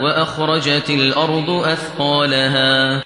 وَأَخْرَجَتِ الْأَرْضُ أَثْقَالَهَا.